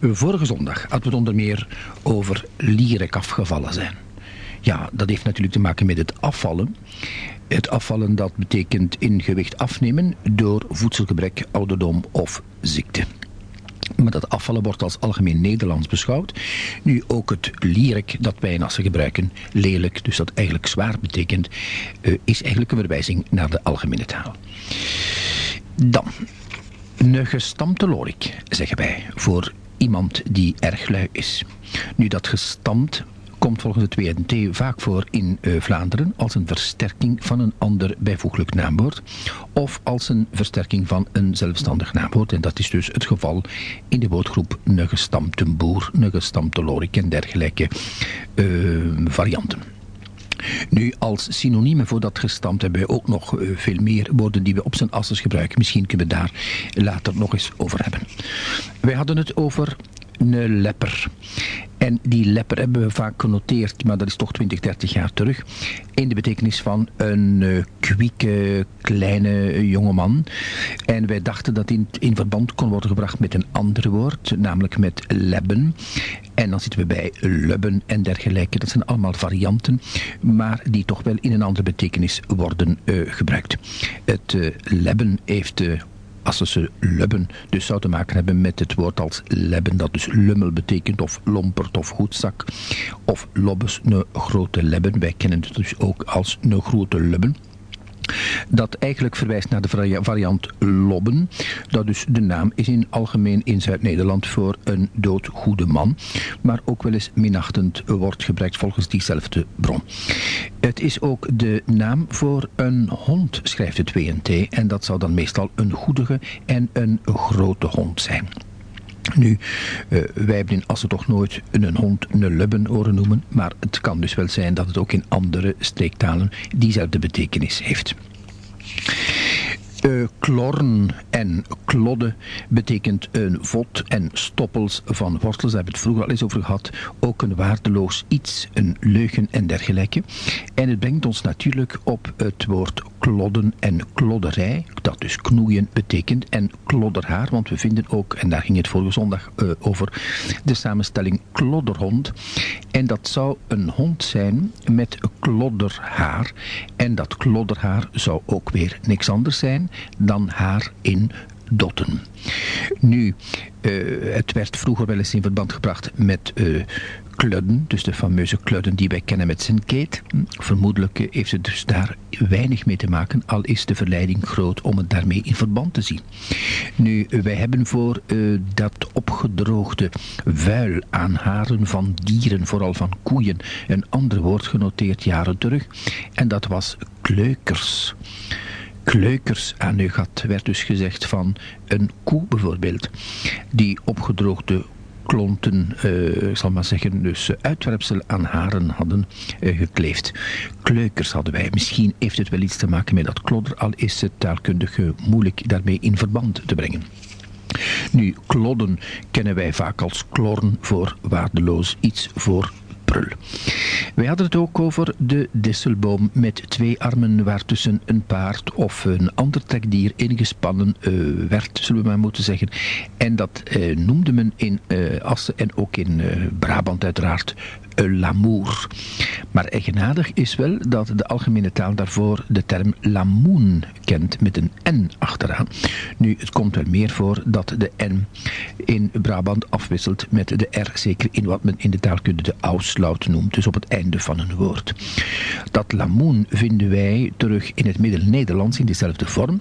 Vorige zondag hadden we het onder meer over lierek afgevallen zijn. Ja, dat heeft natuurlijk te maken met het afvallen. Het afvallen dat betekent in gewicht afnemen door voedselgebrek, ouderdom of ziekte. Maar dat afvallen wordt als algemeen Nederlands beschouwd. Nu ook het lierek dat wij in Assen gebruiken, lelijk, dus dat eigenlijk zwaar betekent, uh, is eigenlijk een verwijzing naar de algemene taal. Dan, een gestampte lorik, zeggen wij, voor iemand die erg lui is. Nu, dat gestampt komt volgens het WNT vaak voor in uh, Vlaanderen als een versterking van een ander bijvoeglijk naamwoord of als een versterking van een zelfstandig naamwoord. En dat is dus het geval in de woordgroep een gestampte boer, een gestampte lorik en dergelijke uh, varianten. Nu, als synoniemen voor dat gestampt hebben we ook nog uh, veel meer woorden die we op zijn asses gebruiken. Misschien kunnen we daar later nog eens over hebben. Wij hadden het over een lepper. En die lepper hebben we vaak genoteerd, maar dat is toch 20, 30 jaar terug, in de betekenis van een uh, kwieke, kleine jongeman. En wij dachten dat in, in verband kon worden gebracht met een ander woord, namelijk met lebben. En dan zitten we bij lubben en dergelijke. Dat zijn allemaal varianten, maar die toch wel in een andere betekenis worden uh, gebruikt. Het uh, lebben heeft als ze lubben dus zou te maken hebben met het woord als lebben, dat dus lummel betekent, of lompert of goedzak, of lobbes, een grote lebben. Wij kennen het dus ook als een grote lubben dat eigenlijk verwijst naar de variant Lobben. Dat dus de naam is in algemeen in Zuid-Nederland voor een doodgoede man, maar ook wel eens minachtend wordt gebruikt volgens diezelfde bron. Het is ook de naam voor een hond, schrijft het WNT, en dat zou dan meestal een goedige en een grote hond zijn. Nu, uh, wij hebben in Assen toch nooit een hond een lubben horen noemen, maar het kan dus wel zijn dat het ook in andere streektalen diezelfde betekenis heeft. Uh, klorn en klodde betekent een vod en stoppels van wortels. Daar hebben we het vroeger al eens over gehad. Ook een waardeloos iets, een leugen en dergelijke. En het brengt ons natuurlijk op het woord klodden en klodderij. Dat dus knoeien betekent. En klodderhaar, want we vinden ook, en daar ging het vorige zondag uh, over, de samenstelling klodderhond. En dat zou een hond zijn met klodderhaar. En dat klodderhaar zou ook weer niks anders zijn dan haar in dotten. Nu, uh, het werd vroeger wel eens in verband gebracht met uh, kludden, dus de fameuze kludden die wij kennen met Sint-Kate. Vermoedelijk heeft het dus daar weinig mee te maken, al is de verleiding groot om het daarmee in verband te zien. Nu, wij hebben voor dat opgedroogde vuil aan haren van dieren, vooral van koeien, een ander woord genoteerd jaren terug. En dat was kleukers kleukers aan uw gat, werd dus gezegd van een koe bijvoorbeeld, die opgedroogde klonten, uh, ik zal maar zeggen, dus uitwerpsel aan haren hadden uh, gekleefd. Kleukers hadden wij. Misschien heeft het wel iets te maken met dat klodder, al is het taalkundig moeilijk daarmee in verband te brengen. Nu, klodden kennen wij vaak als klorn voor waardeloos iets, voor Wij hadden het ook over de disselboom met twee armen waartussen een paard of een ander trekdier ingespannen uh, werd, zullen we maar moeten zeggen. En dat uh, noemde men in uh, Assen en ook in Brabant uiteraard l'amour. Maar eigenaardig is wel dat de algemene taal daarvoor de term lamoen kent met een N achteraan. Nu, het komt wel meer voor dat de N in Brabant afwisselt met de R, zeker in wat men in de taalkunde de auslaut noemt, dus op het einde van een woord. Dat lamoen vinden wij terug in het Middel-Nederlands in dezelfde vorm.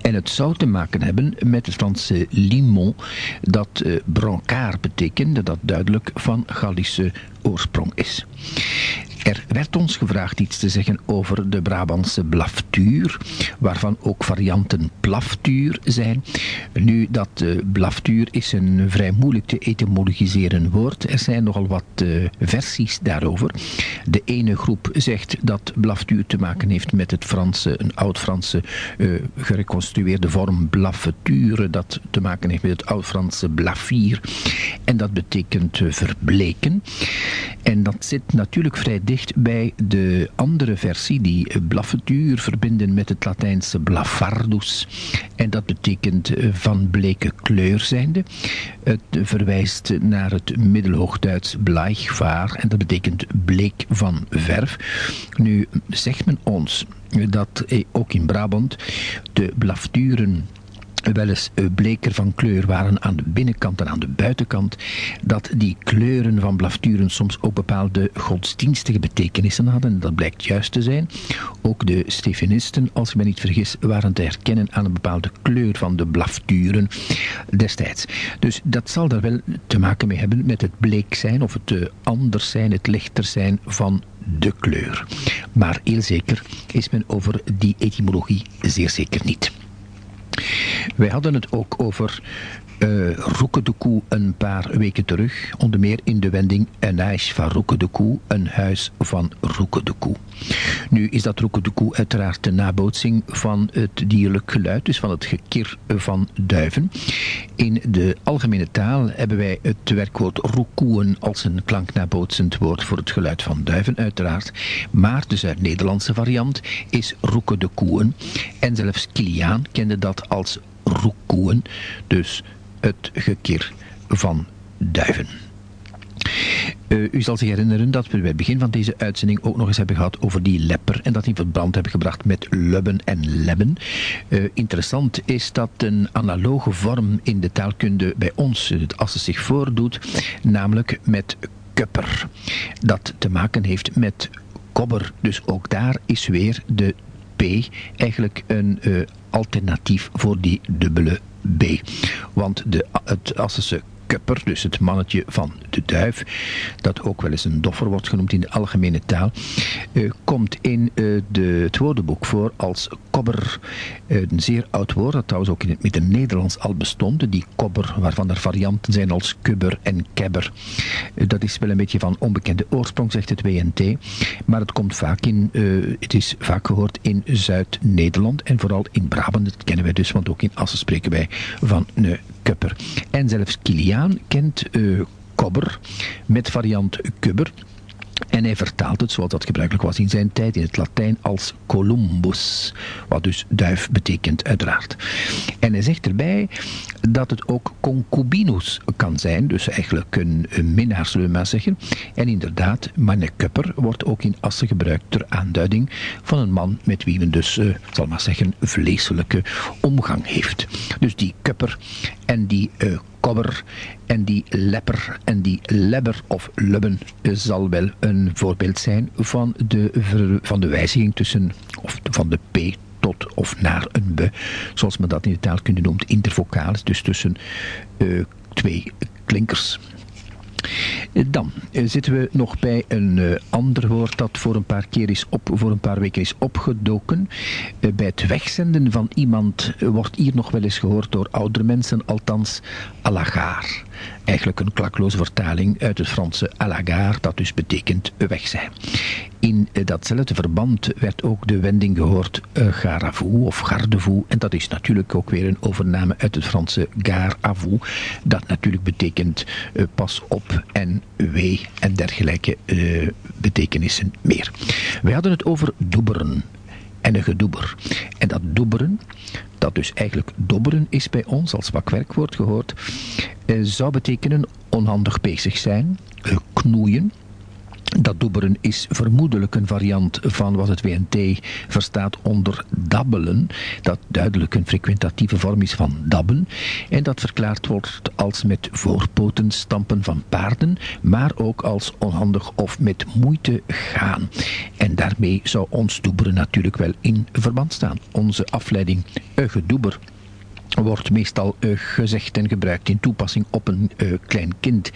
En het zou te maken hebben met het Franse limon, dat uh, brancard betekende, dat duidelijk van Gallische oorsprong is. Er werd ons gevraagd iets te zeggen over de Brabantse blaftuur, waarvan ook varianten plaftuur zijn. Nu, dat uh, blaftuur is een vrij moeilijk te etymologiseren woord. Er zijn nogal wat uh, versies daarover. De ene groep zegt dat blaftuur te maken heeft met het Franse, een oud-Franse uh, gereconstrueerde vorm blaffeture, dat te maken heeft met het oud-Franse blaffier. En dat betekent verbleken. En dat zit natuurlijk vrij dicht bij de andere versie, die blaffetuur verbinden met het Latijnse blafardus. En dat betekent eh, van bleke kleur zijnde. Het verwijst naar het Middelhoogduits Bleichvaar en dat betekent bleek van verf. Nu zegt men ons dat eh, ook in Brabant de blafturen wel eens eh, bleker van kleur waren aan de binnenkant en aan de buitenkant, dat die kleuren van blafturen soms ook bepaalde godsdienstige betekenissen hadden. En dat blijkt juist te zijn. Ook de Stefanisten, als ik me niet vergis, waren te herkennen aan een bepaalde kleur van de blafturen destijds. Dus dat zal daar wel te maken mee hebben met het bleek zijn of het eh, anders zijn, het lichter zijn van de kleur. Maar heel zeker is men over die etymologie zeer zeker niet. Wij hadden het ook over uh, Roeke de Koe een paar weken terug. Onder meer in de wending Een huis van Roeke de Koe, een huis van Roeke de Koe. Nu is dat Roeke de Koe uiteraard de nabootsing van het dierlijk geluid, dus van het gekir van duiven. In de algemene taal hebben wij het werkwoord roekoen als een klanknabootsend woord voor het geluid van duiven uiteraard. Maar de Zuid-Nederlandse variant is Roeke de Koeën. En zelfs Kiliaan kende dat als roekoen. Dus het gekir van duiven. Uh, u zal zich herinneren dat we bij het begin van deze uitzending ook nog eens hebben gehad over die lepper en dat in verband hebben gebracht met lubben en lebben. Uh, interessant is dat een analoge vorm in de taalkunde bij ons, als het zich voordoet, namelijk met kupper. Dat te maken heeft met kobber. Dus ook daar is weer de P eigenlijk een uh, alternatief voor die dubbele B. Want de, het Assense kupper, dus het mannetje van de duif, dat ook wel eens een doffer wordt genoemd in de algemene taal, uh, komt in uh, de, het woordenboek voor als kobber. Uh, een zeer oud woord, dat trouwens ook in het Midden-Nederlands al bestond. Die kobber, waarvan er varianten zijn als kubber en kebber. dat is wel een beetje van onbekende oorsprong, zegt het WNT. Maar het komt vaak in, het is vaak gehoord in Zuid-Nederland en vooral in Brabant. Dat kennen wij dus, want ook in Assen spreken wij van een En zelfs Kiliaan kent uh, kobber met variant kubber. En hij vertaalt het, zoals dat gebruikelijk was in zijn tijd, in het Latijn als columbus. Wat dus duif betekent, uiteraard. En hij zegt erbij dat het ook concubinus kan zijn, dus eigenlijk een, een minnaar, zullen we maar zeggen. En inderdaad, mannekupper wordt ook in Assen gebruikt ter aanduiding van een man met wie men dus, uh, zal maar zeggen, vleeselijke omgang heeft. Dus die kupper en die uh, kobber en die lepper en die lebber of lubben zal wel een voorbeeld zijn van de, van de wijziging tussen, of van de P tot of naar een be, zoals men dat in de taalkunde noemt, intervocalis, dus tussen uh, twee klinkers. Dan eh, zitten we nog bij een uh, ander woord dat voor een paar keer is op, voor een paar weken is opgedoken. Uh, bij het wegzenden van iemand wordt hier nog wel eens gehoord door oudere mensen, althans alagar. Eigenlijk een klakloze vertaling uit het Franse alagar, dat dus betekent weg zijn. In datzelfde verband werd ook de wending gehoord uh, à vous of garde vous. En dat is natuurlijk ook weer een overname uit het Franse vous. Dat natuurlijk betekent uh, pas op en wee en dergelijke betekenissen meer. We hadden het over doeberen en een gedoeber. En dat doeberen, dat dus eigenlijk dobberen is bij ons als vakwerkwoord gehoord, zou betekenen onhandig bezig zijn, knoeien, dat dobberen is vermoedelijk een variant van wat het WNT verstaat onder dabbelen, dat duidelijk een frequentatieve vorm is van dabben, en dat verklaard wordt als met voorpoten stampen van paarden, maar ook als onhandig of met moeite gaan. En daarmee zou ons dobberen natuurlijk wel in verband staan. Onze afleiding, gedoeber wordt meestal uh, gezegd en gebruikt in toepassing op een uh, klein kind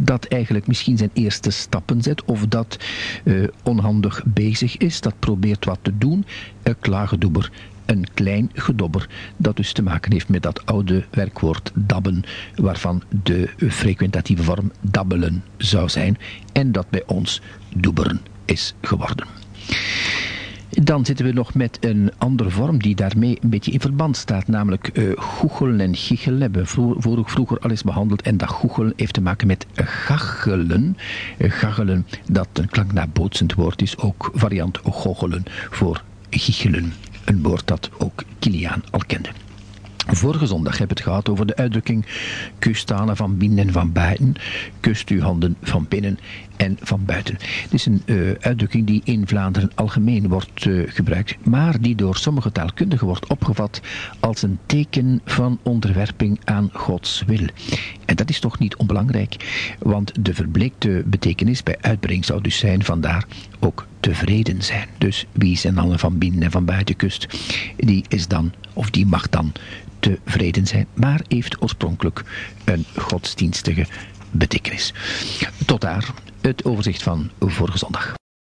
dat eigenlijk misschien zijn eerste stappen zet of dat uh, onhandig bezig is, dat probeert wat te doen. Een klagedoeber, een klein gedobber, dat dus te maken heeft met dat oude werkwoord dabben, waarvan de frequentatieve vorm dabbelen zou zijn en dat bij ons doeberen is geworden. Dan zitten we nog met een andere vorm die daarmee een beetje in verband staat, namelijk uh, goechelen en giechelen. Hebben vroeger, al eens behandeld en dat goechelen heeft te maken met gachelen. Uh, gachelen, dat een klank naar bootsend woord is, ook variant gochelen voor giechelen. Een woord dat ook Kiliaan al kende. Vorige zondag heb ik het gehad over de uitdrukking kust van binnen en van buiten. Kust uw handen van binnen en van buiten. Het is een uh, uitdrukking die in Vlaanderen algemeen wordt uh, gebruikt, maar die door sommige taalkundigen wordt opgevat als een teken van onderwerping aan Gods wil. En dat is toch niet onbelangrijk, want de verbleekte betekenis bij uitbreng zou dus zijn vandaar ook tevreden zijn. Dus wie zijn alle van binnen en van buiten kust, die is dan, of die mag dan tevreden zijn, maar heeft oorspronkelijk een godsdienstige betekenis. Tot daar het overzicht van vorige zondag.